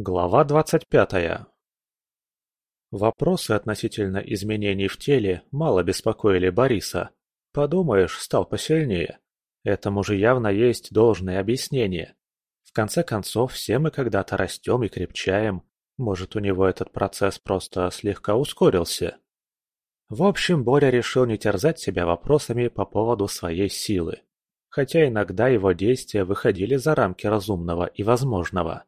Глава двадцать пятая Вопросы относительно изменений в теле мало беспокоили Бориса. Подумаешь, стал посильнее. Этому же явно есть должное объяснение. В конце концов, все мы когда-то растем и крепчаем. Может, у него этот процесс просто слегка ускорился. В общем, Боря решил не терзать себя вопросами по поводу своей силы. Хотя иногда его действия выходили за рамки разумного и возможного.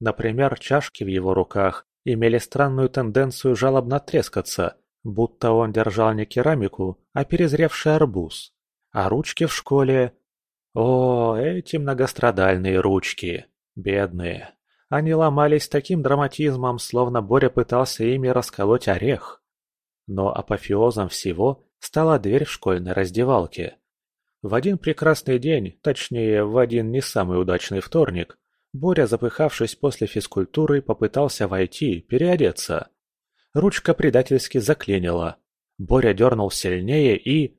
Например, чашки в его руках имели странную тенденцию жалобно трескаться, будто он держал не керамику, а перезревший арбуз. А ручки в школе... О, эти многострадальные ручки. Бедные. Они ломались таким драматизмом, словно Боря пытался ими расколоть орех. Но апофеозом всего стала дверь в школьной раздевалке. В один прекрасный день, точнее, в один не самый удачный вторник, Боря, запыхавшись после физкультуры, попытался войти, переодеться. Ручка предательски заклинила. Боря дернул сильнее и...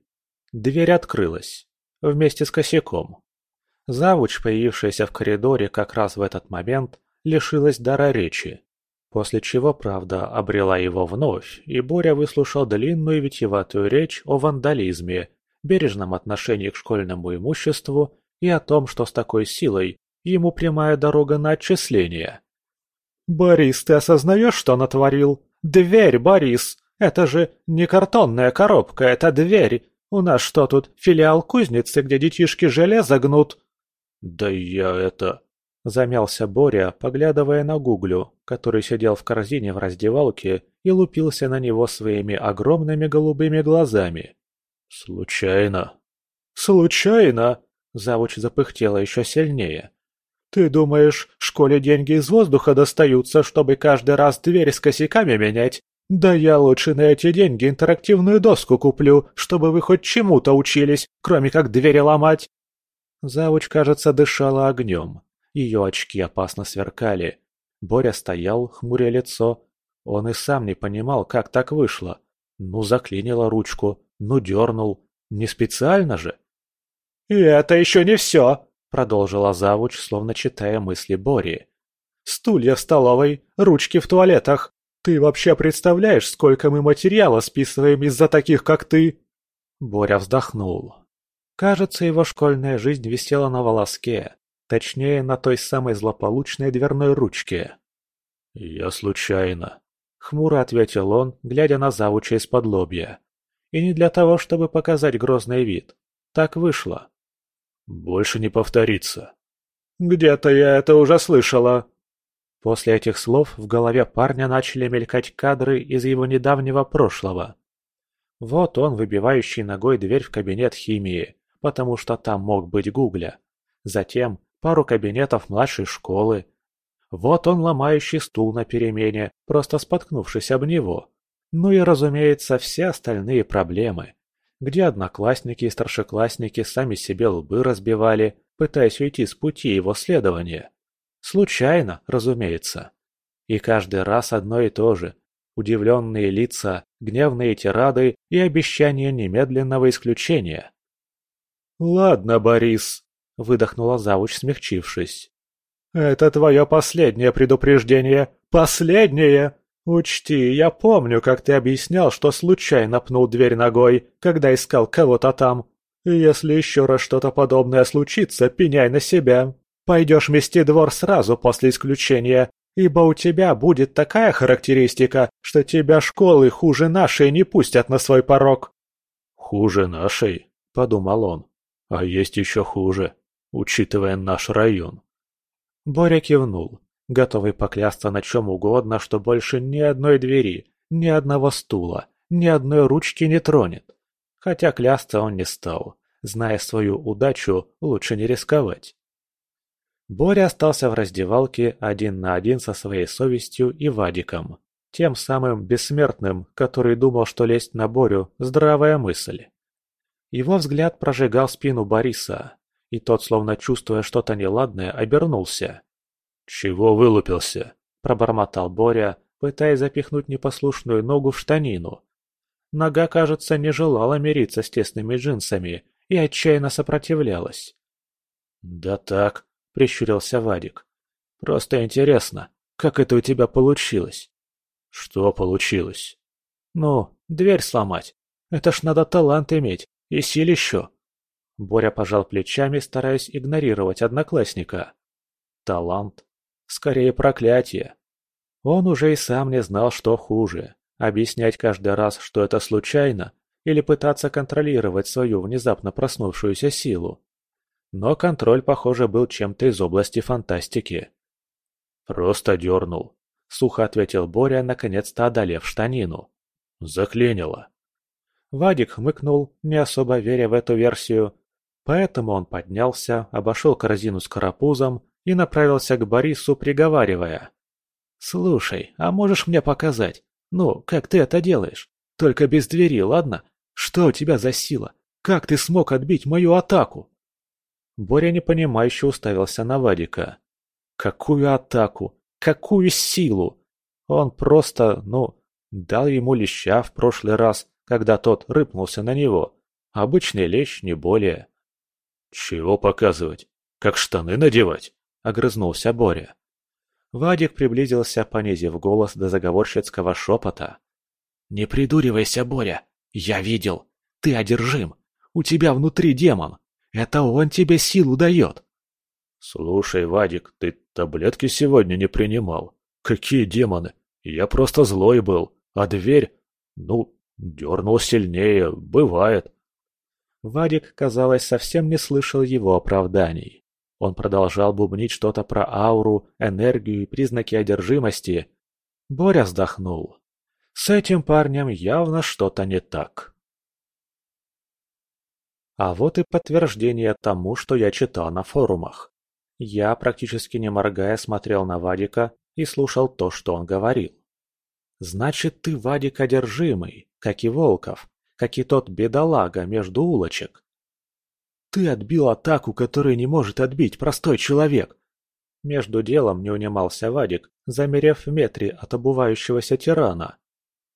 Дверь открылась. Вместе с косяком. Завуч, появившаяся в коридоре как раз в этот момент, лишилась дара речи. После чего, правда, обрела его вновь, и Боря выслушал длинную витиеватую речь о вандализме, бережном отношении к школьному имуществу и о том, что с такой силой ему прямая дорога на отчисление. «Борис, ты осознаешь, что натворил? Дверь, Борис! Это же не картонная коробка, это дверь! У нас что тут, филиал кузницы, где детишки железо гнут?» «Да я это...» – замялся Боря, поглядывая на Гуглю, который сидел в корзине в раздевалке и лупился на него своими огромными голубыми глазами. «Случайно». «Случайно?» – завуч запыхтела еще сильнее. «Ты думаешь, школе деньги из воздуха достаются, чтобы каждый раз дверь с косяками менять? Да я лучше на эти деньги интерактивную доску куплю, чтобы вы хоть чему-то учились, кроме как двери ломать!» Завуч, кажется, дышала огнем. Ее очки опасно сверкали. Боря стоял, хмуря лицо. Он и сам не понимал, как так вышло. Ну, заклинило ручку, ну, дернул. Не специально же. «И это еще не все!» Продолжила завуч, словно читая мысли Бори. «Стулья в столовой, ручки в туалетах. Ты вообще представляешь, сколько мы материала списываем из-за таких, как ты?» Боря вздохнул. Кажется, его школьная жизнь висела на волоске, точнее, на той самой злополучной дверной ручке. «Я случайно», — хмуро ответил он, глядя на завуча из-под лобья. И не для того, чтобы показать грозный вид. Так вышло. Больше не повторится. Где-то я это уже слышала. После этих слов в голове парня начали мелькать кадры из его недавнего прошлого. Вот он, выбивающий ногой дверь в кабинет химии, потому что там мог быть Гугля. Затем пару кабинетов младшей школы. Вот он, ломающий стул на перемене, просто споткнувшись об него. Ну и, разумеется, все остальные проблемы где одноклассники и старшеклассники сами себе лбы разбивали, пытаясь уйти с пути его следования. Случайно, разумеется. И каждый раз одно и то же. Удивленные лица, гневные тирады и обещание немедленного исключения. «Ладно, Борис», — выдохнула завуч, смягчившись. «Это твое последнее предупреждение. Последнее!» «Учти, я помню, как ты объяснял, что случайно пнул дверь ногой, когда искал кого-то там. И если еще раз что-то подобное случится, пеняй на себя. Пойдешь мести двор сразу после исключения, ибо у тебя будет такая характеристика, что тебя школы хуже нашей не пустят на свой порог». «Хуже нашей?» – подумал он. «А есть еще хуже, учитывая наш район». Боря кивнул готовый поклясться на чем угодно, что больше ни одной двери, ни одного стула, ни одной ручки не тронет. Хотя клясться он не стал. Зная свою удачу, лучше не рисковать. Боря остался в раздевалке один на один со своей совестью и Вадиком. Тем самым бессмертным, который думал, что лезть на Борю – здравая мысль. Его взгляд прожигал спину Бориса, и тот, словно чувствуя что-то неладное, обернулся. «Чего вылупился?» – пробормотал Боря, пытаясь запихнуть непослушную ногу в штанину. Нога, кажется, не желала мириться с тесными джинсами и отчаянно сопротивлялась. «Да так», – прищурился Вадик. «Просто интересно, как это у тебя получилось?» «Что получилось?» «Ну, дверь сломать. Это ж надо талант иметь и силищу». Боря пожал плечами, стараясь игнорировать одноклассника. Талант? Скорее проклятие. Он уже и сам не знал, что хуже. Объяснять каждый раз, что это случайно, или пытаться контролировать свою внезапно проснувшуюся силу. Но контроль, похоже, был чем-то из области фантастики. «Просто дернул», — сухо ответил Боря, наконец-то одолев штанину. «Заклинило». Вадик хмыкнул, не особо веря в эту версию, поэтому он поднялся, обошел корзину с карапузом и направился к Борису, приговаривая. «Слушай, а можешь мне показать? Ну, как ты это делаешь? Только без двери, ладно? Что у тебя за сила? Как ты смог отбить мою атаку?» Боря непонимающе уставился на Вадика. «Какую атаку? Какую силу?» Он просто, ну, дал ему леща в прошлый раз, когда тот рыпнулся на него. Обычный лещ, не более. «Чего показывать? Как штаны надевать?» — огрызнулся Боря. Вадик приблизился, понизив голос до заговорщицкого шепота. «Не придуривайся, Боря! Я видел! Ты одержим! У тебя внутри демон! Это он тебе силу дает!» «Слушай, Вадик, ты таблетки сегодня не принимал. Какие демоны? Я просто злой был, а дверь... Ну, дернул сильнее, бывает». Вадик, казалось, совсем не слышал его оправданий. Он продолжал бубнить что-то про ауру, энергию и признаки одержимости. Боря вздохнул. С этим парнем явно что-то не так. А вот и подтверждение тому, что я читал на форумах. Я, практически не моргая, смотрел на Вадика и слушал то, что он говорил. «Значит, ты, Вадик, одержимый, как и Волков, как и тот бедолага между улочек. Ты отбил атаку, которую не может отбить простой человек. Между делом не унимался Вадик, замерев в метре от обувающегося тирана.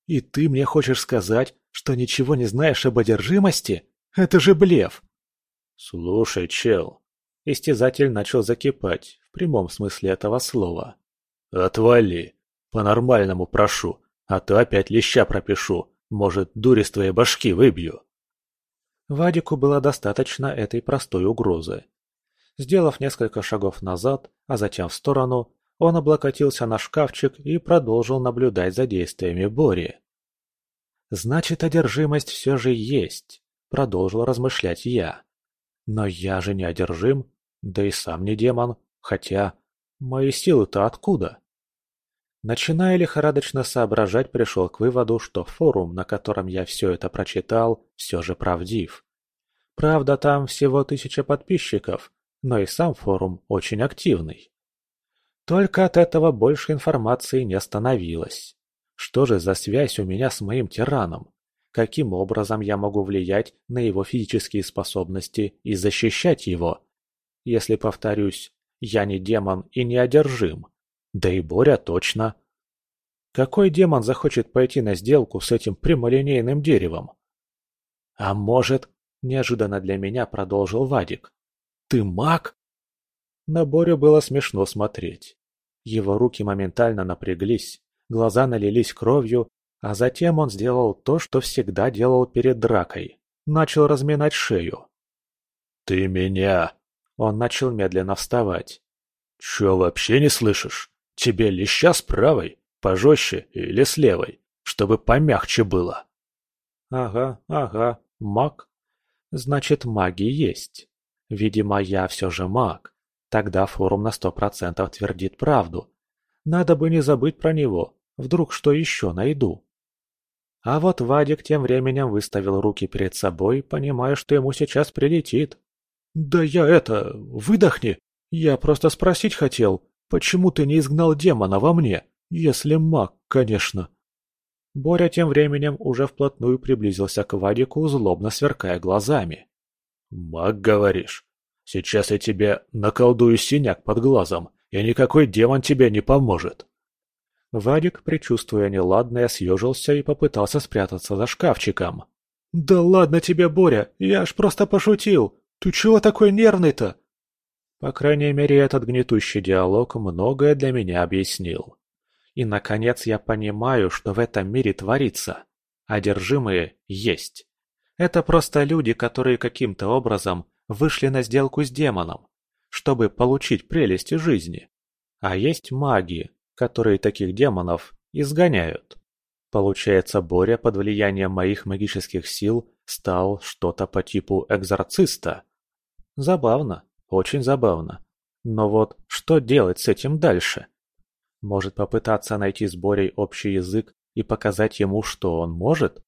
И ты мне хочешь сказать, что ничего не знаешь об одержимости? Это же блеф! Слушай, чел. Истязатель начал закипать, в прямом смысле этого слова. Отвали. По-нормальному прошу, а то опять леща пропишу, может, дури с твоей башки выбью. Вадику было достаточно этой простой угрозы. Сделав несколько шагов назад, а затем в сторону, он облокотился на шкафчик и продолжил наблюдать за действиями Бори. «Значит, одержимость все же есть», — продолжил размышлять я. «Но я же не одержим, да и сам не демон, хотя мои силы-то откуда?» Начиная лихорадочно соображать, пришел к выводу, что форум, на котором я все это прочитал, все же правдив. Правда, там всего тысяча подписчиков, но и сам форум очень активный. Только от этого больше информации не становилось. Что же за связь у меня с моим тираном? Каким образом я могу влиять на его физические способности и защищать его? Если повторюсь, я не демон и не одержим. Да и Боря точно. Какой демон захочет пойти на сделку с этим прямолинейным деревом? А может, неожиданно для меня продолжил Вадик. Ты маг? На Борю было смешно смотреть. Его руки моментально напряглись, глаза налились кровью, а затем он сделал то, что всегда делал перед дракой. Начал разминать шею. «Ты меня...» Он начал медленно вставать. «Чё, вообще не слышишь? Тебе леща с правой, пожестче или с левой, чтобы помягче было. Ага, ага, маг. Значит, маги есть. Видимо, я все же маг. Тогда форум на сто процентов твердит правду. Надо бы не забыть про него, вдруг что еще найду. А вот Вадик тем временем выставил руки перед собой, понимая, что ему сейчас прилетит. «Да я это... выдохни! Я просто спросить хотел, Почему ты не изгнал демона во мне? Если маг, конечно. Боря тем временем уже вплотную приблизился к Вадику, злобно сверкая глазами. «Маг, говоришь? Сейчас я тебе наколдую синяк под глазом, и никакой демон тебе не поможет!» Вадик, предчувствуя неладное, съежился и попытался спрятаться за шкафчиком. «Да ладно тебе, Боря, я ж просто пошутил! Ты чего такой нервный-то?» По крайней мере, этот гнетущий диалог многое для меня объяснил. И, наконец, я понимаю, что в этом мире творится. Одержимые есть. Это просто люди, которые каким-то образом вышли на сделку с демоном, чтобы получить прелести жизни. А есть маги, которые таких демонов изгоняют. Получается, Боря под влиянием моих магических сил стал что-то по типу экзорциста. Забавно, очень забавно. Но вот что делать с этим дальше? Может попытаться найти с Борей общий язык и показать ему, что он может?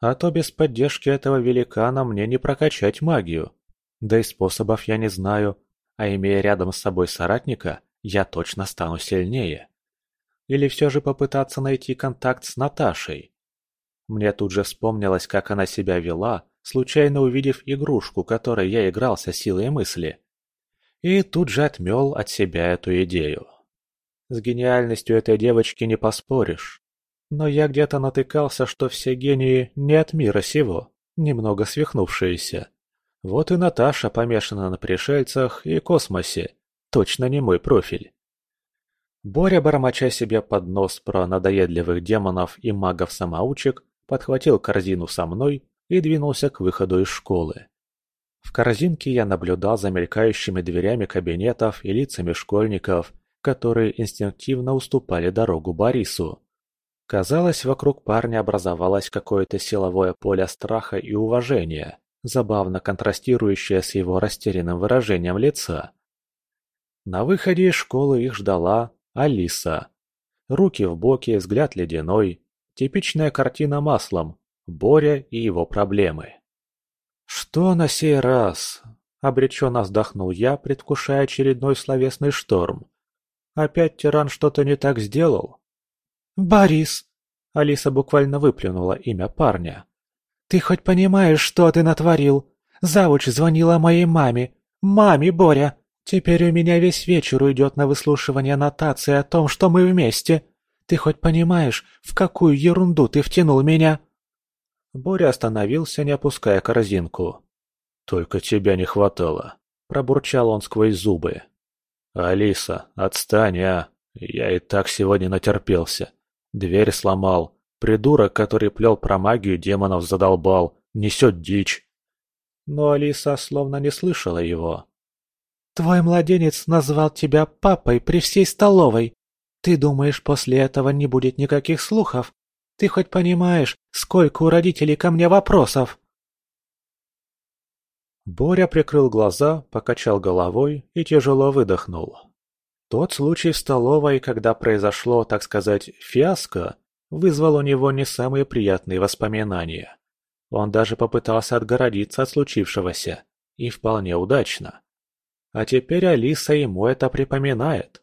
А то без поддержки этого великана мне не прокачать магию. Да и способов я не знаю, а имея рядом с собой соратника, я точно стану сильнее. Или все же попытаться найти контакт с Наташей? Мне тут же вспомнилось, как она себя вела, случайно увидев игрушку, которой я игрался силой мысли. И тут же отмел от себя эту идею. С гениальностью этой девочки не поспоришь. Но я где-то натыкался, что все гении не от мира сего, немного свихнувшиеся. Вот и Наташа помешана на пришельцах и космосе. Точно не мой профиль. Боря, бормоча себе под нос про надоедливых демонов и магов-самоучек, подхватил корзину со мной и двинулся к выходу из школы. В корзинке я наблюдал за мелькающими дверями кабинетов и лицами школьников, которые инстинктивно уступали дорогу Борису. Казалось, вокруг парня образовалось какое-то силовое поле страха и уважения, забавно контрастирующее с его растерянным выражением лица. На выходе из школы их ждала Алиса. Руки в боки, взгляд ледяной. Типичная картина маслом. Боря и его проблемы. «Что на сей раз?» – обреченно вздохнул я, предвкушая очередной словесный шторм. «Опять тиран что-то не так сделал?» «Борис!» – Алиса буквально выплюнула имя парня. «Ты хоть понимаешь, что ты натворил? Завуч звонила моей маме. Маме, Боря! Теперь у меня весь вечер уйдет на выслушивание нотации о том, что мы вместе. Ты хоть понимаешь, в какую ерунду ты втянул меня?» Боря остановился, не опуская корзинку. «Только тебя не хватало», — пробурчал он сквозь зубы. «Алиса, отстань, а! Я и так сегодня натерпелся. Дверь сломал. Придурок, который плел про магию демонов, задолбал. Несет дичь». Но Алиса словно не слышала его. Твой младенец назвал тебя папой при всей столовой. Ты думаешь, после этого не будет никаких слухов? Ты хоть понимаешь, сколько у родителей ко мне вопросов?» Боря прикрыл глаза, покачал головой и тяжело выдохнул. Тот случай в столовой, когда произошло, так сказать, фиаско, вызвал у него не самые приятные воспоминания. Он даже попытался отгородиться от случившегося, и вполне удачно. А теперь Алиса ему это припоминает.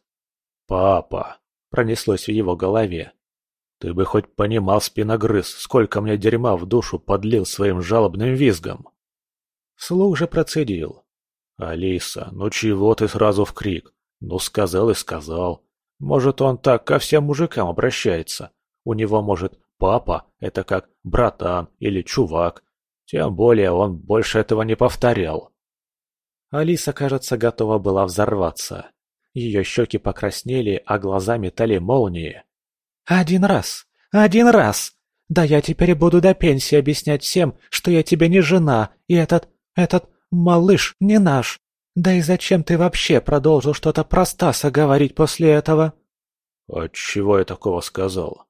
«Папа!» – пронеслось в его голове. «Ты бы хоть понимал, спиногрыз, сколько мне дерьма в душу подлил своим жалобным визгом!» Слух же процедил. «Алиса, ну чего ты сразу в крик? Ну сказал и сказал. Может, он так ко всем мужикам обращается. У него, может, папа – это как братан или чувак. Тем более он больше этого не повторял. Алиса, кажется, готова была взорваться. Ее щеки покраснели, а глаза метали молнии. «Один раз! Один раз! Да я теперь буду до пенсии объяснять всем, что я тебе не жена, и этот... этот малыш не наш. Да и зачем ты вообще продолжил что-то про Стаса говорить после этого?» «Отчего я такого сказал?»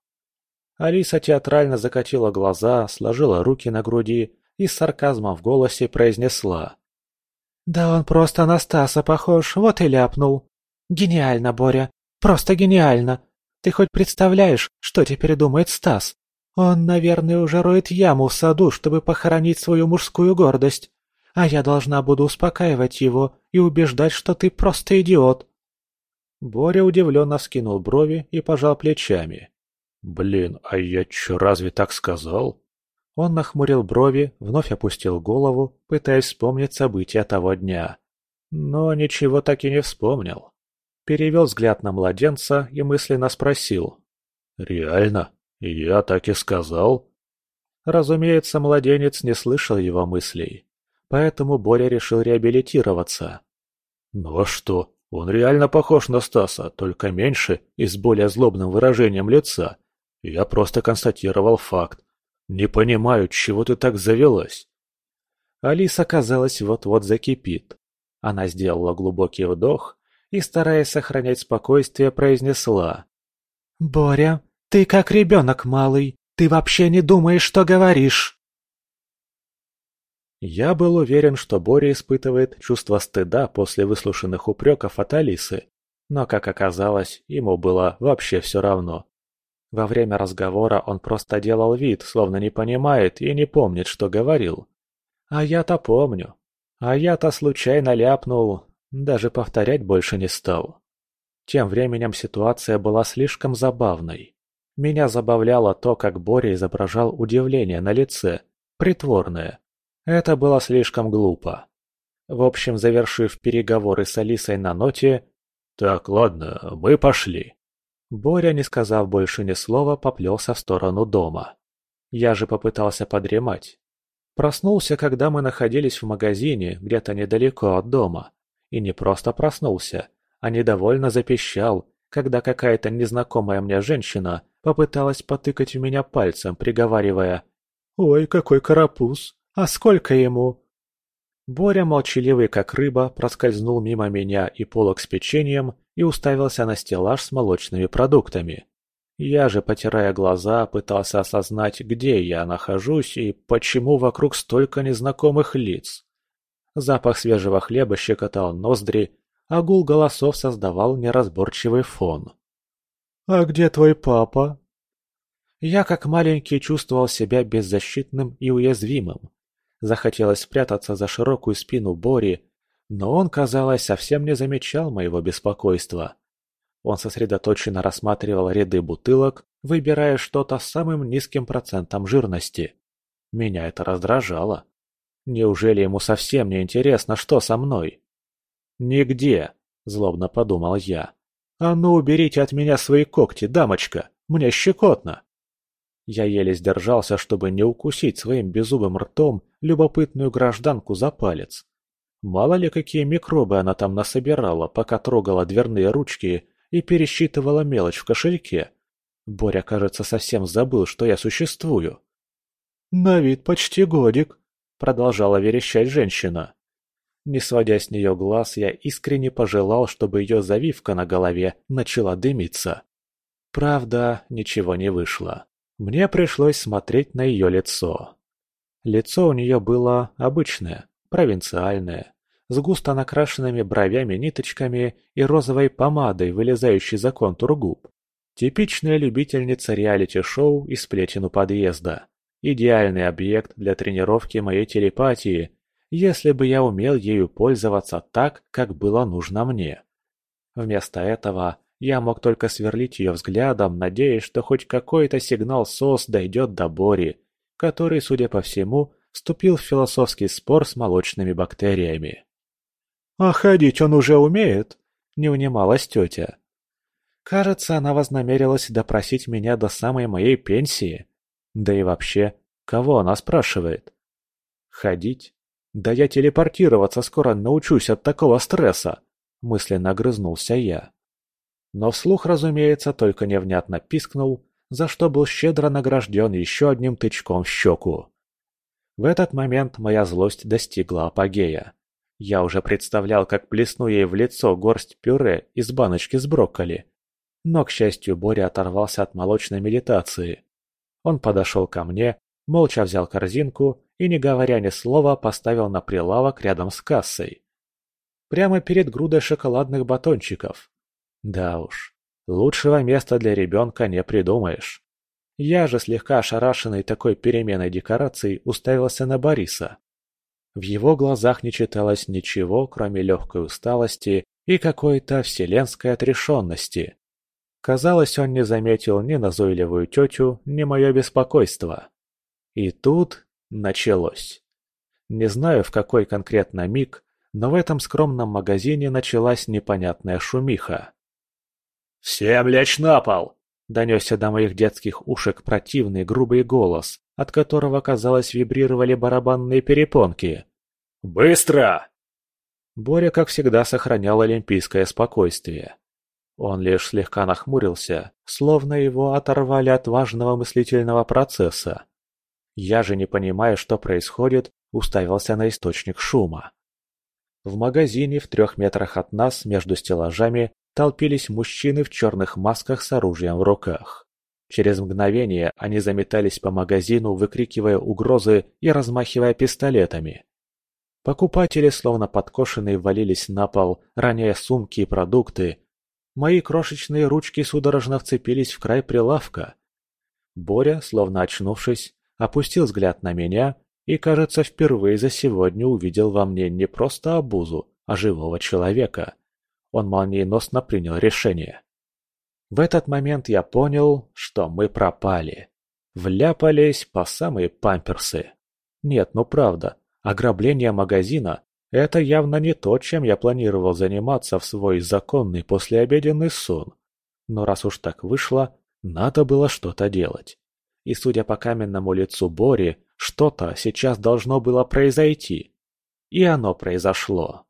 Алиса театрально закатила глаза, сложила руки на груди и с сарказмом в голосе произнесла. «Да он просто на Стаса похож, вот и ляпнул. Гениально, Боря, просто гениально. Ты хоть представляешь, что теперь думает Стас? Он, наверное, уже роет яму в саду, чтобы похоронить свою мужскую гордость. А я должна буду успокаивать его и убеждать, что ты просто идиот». Боря удивленно вскинул брови и пожал плечами. «Блин, а я чё, разве так сказал?» Он нахмурил брови, вновь опустил голову, пытаясь вспомнить события того дня. Но ничего так и не вспомнил. Перевел взгляд на младенца и мысленно спросил. «Реально? Я так и сказал?» Разумеется, младенец не слышал его мыслей. Поэтому Боря решил реабилитироваться. «Ну а что? Он реально похож на Стаса, только меньше и с более злобным выражением лица. Я просто констатировал факт. Не понимаю, чего ты так завелась?» Алиса, казалось, вот-вот закипит. Она сделала глубокий вдох и, стараясь сохранять спокойствие, произнесла. «Боря, ты как ребенок малый, ты вообще не думаешь, что говоришь!» Я был уверен, что Боря испытывает чувство стыда после выслушанных упреков от Алисы, но, как оказалось, ему было вообще все равно. Во время разговора он просто делал вид, словно не понимает и не помнит, что говорил. А я-то помню. А я-то случайно ляпнул, даже повторять больше не стал. Тем временем ситуация была слишком забавной. Меня забавляло то, как Боря изображал удивление на лице, притворное. Это было слишком глупо. В общем, завершив переговоры с Алисой на ноте «Так, ладно, мы пошли». Боря, не сказав больше ни слова, поплелся в сторону дома. Я же попытался подремать. Проснулся, когда мы находились в магазине, где-то недалеко от дома. И не просто проснулся, а недовольно запищал, когда какая-то незнакомая мне женщина попыталась потыкать в меня пальцем, приговаривая «Ой, какой карапуз! А сколько ему?» Боря, молчаливый как рыба, проскользнул мимо меня и полок с печеньем и уставился на стеллаж с молочными продуктами. Я же, потирая глаза, пытался осознать, где я нахожусь и почему вокруг столько незнакомых лиц. Запах свежего хлеба щекотал ноздри, а гул голосов создавал неразборчивый фон. «А где твой папа?» Я, как маленький, чувствовал себя беззащитным и уязвимым. Захотелось спрятаться за широкую спину Бори, но он, казалось, совсем не замечал моего беспокойства. Он сосредоточенно рассматривал ряды бутылок, выбирая что-то с самым низким процентом жирности. Меня это раздражало. Неужели ему совсем не интересно, что со мной? «Нигде», — злобно подумал я. «А ну, уберите от меня свои когти, дамочка, мне щекотно». Я еле сдержался, чтобы не укусить своим беззубым ртом любопытную гражданку за палец. Мало ли какие микробы она там насобирала, пока трогала дверные ручки и пересчитывала мелочь в кошельке. Боря, кажется, совсем забыл, что я существую. «На вид почти годик», — продолжала верещать женщина. Не сводя с нее глаз, я искренне пожелал, чтобы ее завивка на голове начала дымиться. Правда, ничего не вышло. Мне пришлось смотреть на ее лицо. Лицо у нее было обычное, провинциальное, с густо накрашенными бровями-ниточками и розовой помадой, вылезающей за контур губ. Типичная любительница реалити-шоу и сплетен у подъезда. Идеальный объект для тренировки моей телепатии, если бы я умел ею пользоваться так, как было нужно мне. Вместо этого я мог только сверлить ее взглядом, надеясь, что хоть какой-то сигнал СОС дойдет до Бори, который, судя по всему, вступил в философский спор с молочными бактериями. «А ходить он уже умеет?» – не унималась тетя. Кажется, она вознамерилась допросить меня до самой моей пенсии. Да и вообще, кого она спрашивает? Ходить? Да я телепортироваться скоро научусь от такого стресса, мысленно огрызнулся я. Но вслух, разумеется, только невнятно пискнул, за что был щедро награжден еще одним тычком в щеку. В этот момент моя злость достигла апогея. Я уже представлял, как плесну ей в лицо горсть пюре из баночки с брокколи. Но, к счастью, Боря оторвался от молочной медитации. Он подошел ко мне, молча взял корзинку и, не говоря ни слова, поставил на прилавок рядом с кассой. Прямо перед грудой шоколадных батончиков. Да уж, лучшего места для ребенка не придумаешь. Я же, слегка ошарашенный такой переменой декораций, уставился на Бориса. В его глазах не читалось ничего, кроме легкой усталости и какой-то вселенской отрешенности. Казалось, он не заметил ни назойливую тетю, ни мое беспокойство. И тут началось. Не знаю, в какой конкретно миг, но в этом скромном магазине началась непонятная шумиха. «Всем лечь на пол!» – донесся до моих детских ушек противный грубый голос, от которого, казалось, вибрировали барабанные перепонки. «Быстро!» Боря, как всегда, сохранял олимпийское спокойствие. Он лишь слегка нахмурился, словно его оторвали от важного мыслительного процесса. Я же, не понимая, что происходит, уставился на источник шума. В магазине в трех метрах от нас между стеллажами толпились мужчины в черных масках с оружием в руках. Через мгновение они заметались по магазину, выкрикивая угрозы и размахивая пистолетами. Покупатели, словно подкошенные, валились на пол, роняя сумки и продукты. Мои крошечные ручки судорожно вцепились в край прилавка. Боря, словно очнувшись, опустил взгляд на меня и, кажется, впервые за сегодня увидел во мне не просто обузу, а живого человека. Он молниеносно принял решение. В этот момент я понял, что мы пропали. Вляпались по самые памперсы. Нет, ну правда, ограбление магазина – это явно не то, чем я планировал заниматься в свой законный послеобеденный сон. Но раз уж так вышло, надо было что-то делать. И судя по каменному лицу Бори, что-то сейчас должно было произойти. И оно произошло.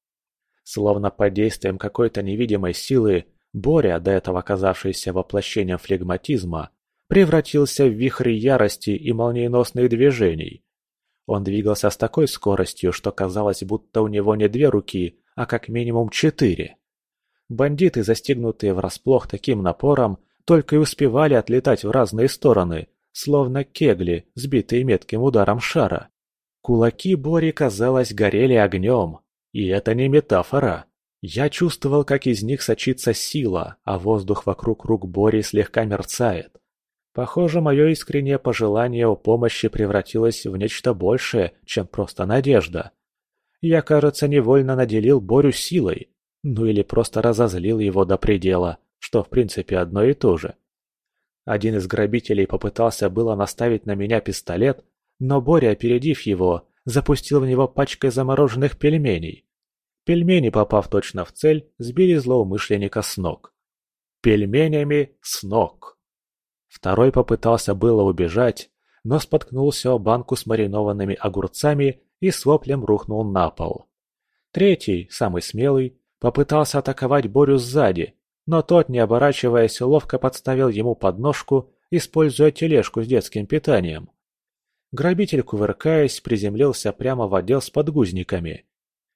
Словно под действием какой-то невидимой силы, Боря, до этого оказавшийся воплощением флегматизма, превратился в вихрь ярости и молниеносных движений. Он двигался с такой скоростью, что казалось, будто у него не две руки, а как минимум четыре. Бандиты, застигнутые врасплох таким напором, только и успевали отлетать в разные стороны, словно кегли, сбитые метким ударом шара. Кулаки Бори, казалось, горели огнем. И это не метафора. Я чувствовал, как из них сочится сила, а воздух вокруг рук Бори слегка мерцает. Похоже, мое искреннее пожелание о помощи превратилось в нечто большее, чем просто надежда. Я, кажется, невольно наделил Борю силой, ну или просто разозлил его до предела, что в принципе одно и то же. Один из грабителей попытался было наставить на меня пистолет, но Боря, опередив его, запустил в него пачкой замороженных пельменей. Пельмени, попав точно в цель, сбили злоумышленника с ног. Пельменями с ног. Второй попытался было убежать, но споткнулся о банку с маринованными огурцами и с воплем рухнул на пол. Третий, самый смелый, попытался атаковать Борю сзади, но тот, не оборачиваясь, ловко подставил ему подножку, используя тележку с детским питанием. Грабитель, кувыркаясь, приземлился прямо в отдел с подгузниками.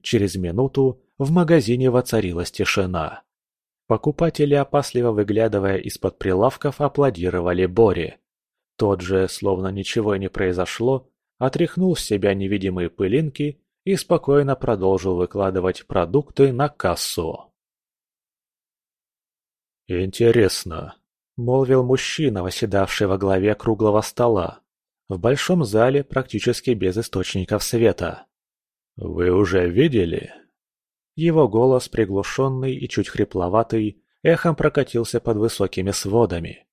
Через минуту в магазине воцарилась тишина. Покупатели, опасливо выглядывая из-под прилавков, аплодировали Боре. Тот же, словно ничего и не произошло, отряхнул с себя невидимые пылинки и спокойно продолжил выкладывать продукты на кассу. «Интересно», — молвил мужчина, восседавший во главе круглого стола, в большом зале практически без источников света. «Вы уже видели?» Его голос, приглушенный и чуть хрипловатый, эхом прокатился под высокими сводами.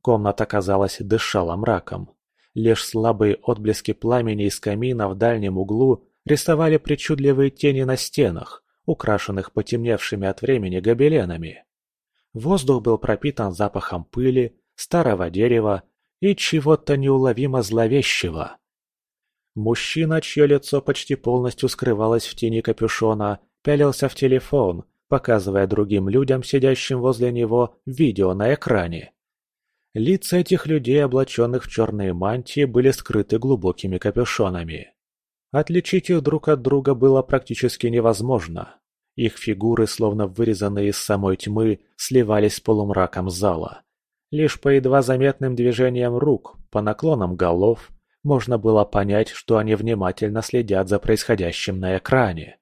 Комната, казалось, дышала мраком. Лишь слабые отблески пламени из камина в дальнем углу рисовали причудливые тени на стенах, украшенных потемневшими от времени гобеленами. Воздух был пропитан запахом пыли, старого дерева и чего-то неуловимо зловещего. Мужчина, чье лицо почти полностью скрывалось в тени капюшона, пялился в телефон, показывая другим людям, сидящим возле него, видео на экране. Лица этих людей, облаченных в черные мантии, были скрыты глубокими капюшонами. Отличить их друг от друга было практически невозможно. Их фигуры, словно вырезанные из самой тьмы, сливались с полумраком зала. Лишь по едва заметным движениям рук, по наклонам голов, можно было понять, что они внимательно следят за происходящим на экране.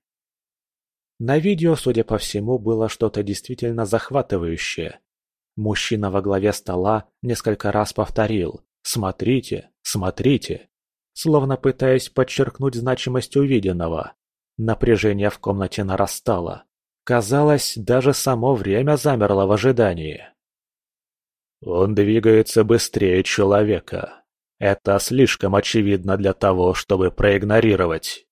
На видео, судя по всему, было что-то действительно захватывающее. Мужчина во главе стола несколько раз повторил «Смотрите, смотрите», словно пытаясь подчеркнуть значимость увиденного. Напряжение в комнате нарастало. Казалось, даже само время замерло в ожидании. Он двигается быстрее человека. Это слишком очевидно для того, чтобы проигнорировать.